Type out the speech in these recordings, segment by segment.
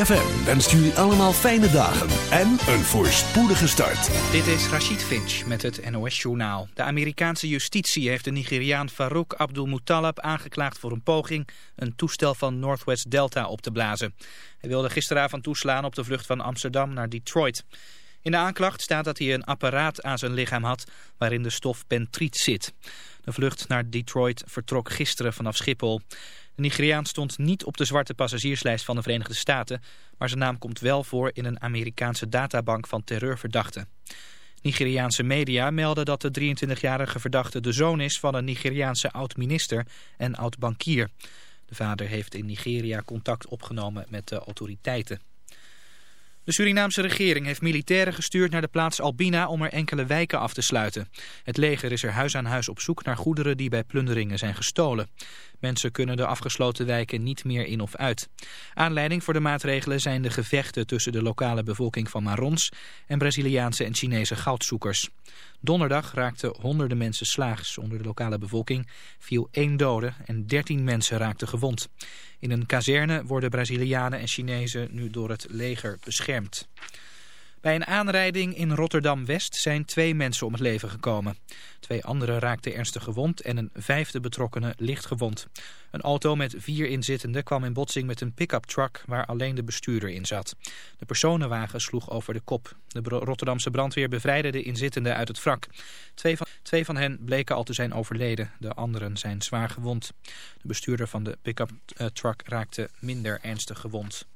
ZFM wenst jullie allemaal fijne dagen en een voorspoedige start. Dit is Rachid Finch met het NOS-journaal. De Amerikaanse justitie heeft de Nigeriaan Farouk Abdul Muttalab aangeklaagd voor een poging een toestel van Northwest Delta op te blazen. Hij wilde gisteravond toeslaan op de vlucht van Amsterdam naar Detroit. In de aanklacht staat dat hij een apparaat aan zijn lichaam had waarin de stof pentriet zit. De vlucht naar Detroit vertrok gisteren vanaf Schiphol. Nigeriaan stond niet op de zwarte passagierslijst van de Verenigde Staten, maar zijn naam komt wel voor in een Amerikaanse databank van terreurverdachten. Nigeriaanse media melden dat de 23-jarige verdachte de zoon is van een Nigeriaanse oud-minister en oud-bankier. De vader heeft in Nigeria contact opgenomen met de autoriteiten. De Surinaamse regering heeft militairen gestuurd naar de plaats Albina om er enkele wijken af te sluiten. Het leger is er huis aan huis op zoek naar goederen die bij plunderingen zijn gestolen. Mensen kunnen de afgesloten wijken niet meer in of uit. Aanleiding voor de maatregelen zijn de gevechten tussen de lokale bevolking van Marons en Braziliaanse en Chinese goudzoekers. Donderdag raakten honderden mensen slaags onder de lokale bevolking, viel één dode en dertien mensen raakten gewond. In een kazerne worden Brazilianen en Chinezen nu door het leger beschermd. Bij een aanrijding in Rotterdam-West zijn twee mensen om het leven gekomen. Twee anderen raakten ernstig gewond en een vijfde betrokkenen licht gewond. Een auto met vier inzittenden kwam in botsing met een pick-up truck waar alleen de bestuurder in zat. De personenwagen sloeg over de kop. De Rotterdamse brandweer bevrijdde de inzittenden uit het wrak. Twee van, twee van hen bleken al te zijn overleden. De anderen zijn zwaar gewond. De bestuurder van de pick-up eh, truck raakte minder ernstig gewond.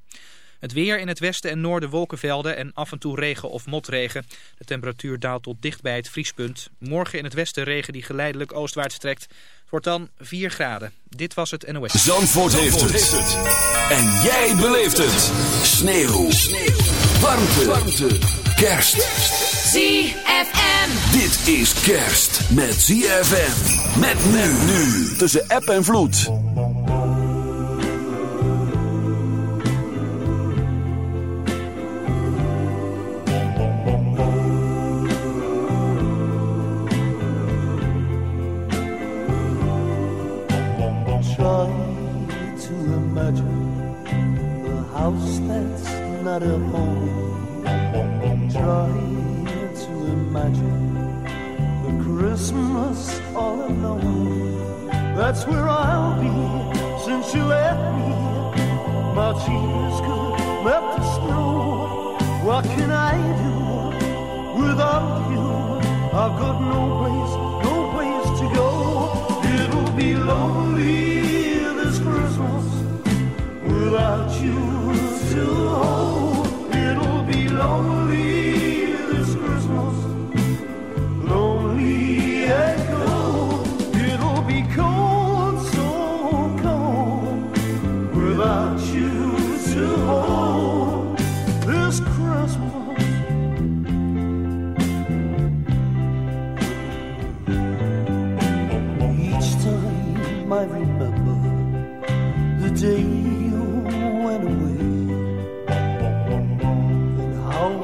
Het weer in het westen en noorden wolkenvelden en af en toe regen of motregen. De temperatuur daalt tot dicht bij het vriespunt. Morgen in het westen regen die geleidelijk oostwaarts trekt. Het wordt dan 4 graden. Dit was het NOS. Zandvoort, Zandvoort heeft, het. En jij beleeft het. Sneeuw. Sneeuw. Warmte. Warmte. Kerst. ZFM. Dit is kerst met ZFM. Met men nu. Tussen app en vloed. Not a home. Try to imagine the Christmas all alone. That's where I'll be since you left me. My tears could melt the snow. What can I do without you? I've got no place, no place to go. It'll be lonely without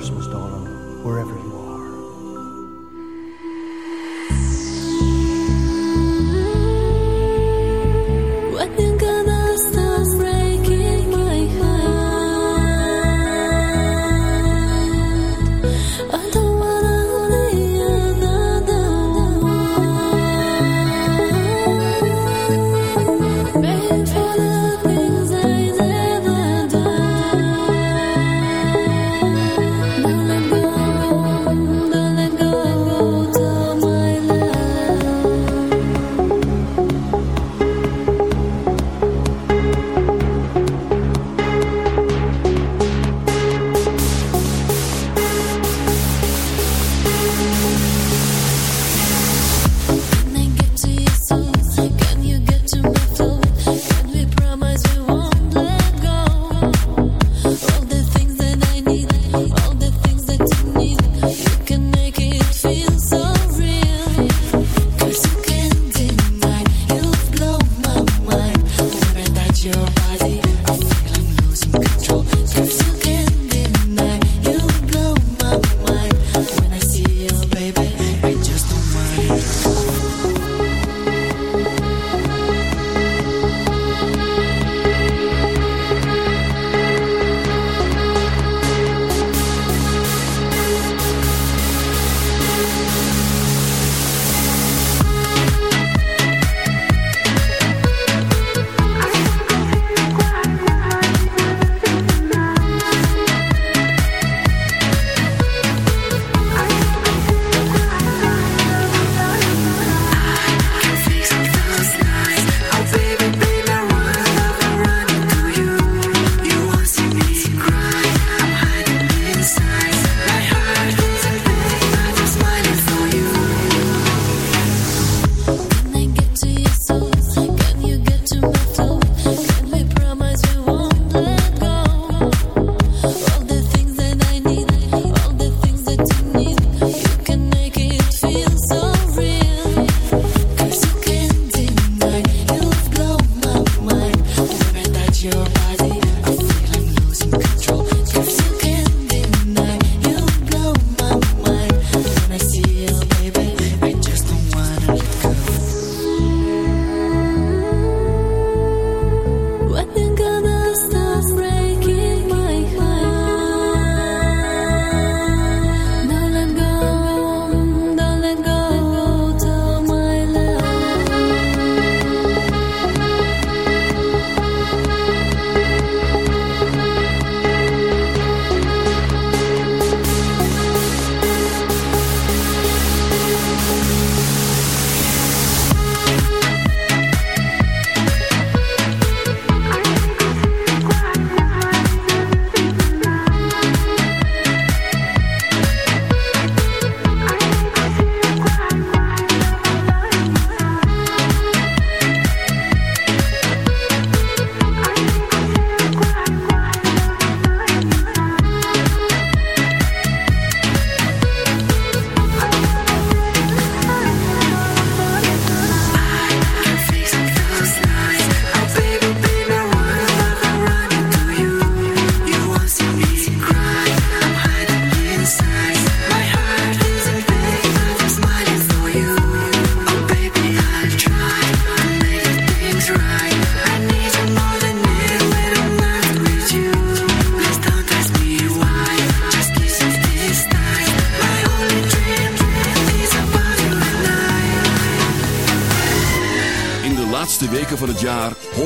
Christmas, darling, wherever.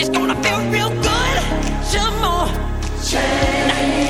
It's gonna feel real good. Some more. Change.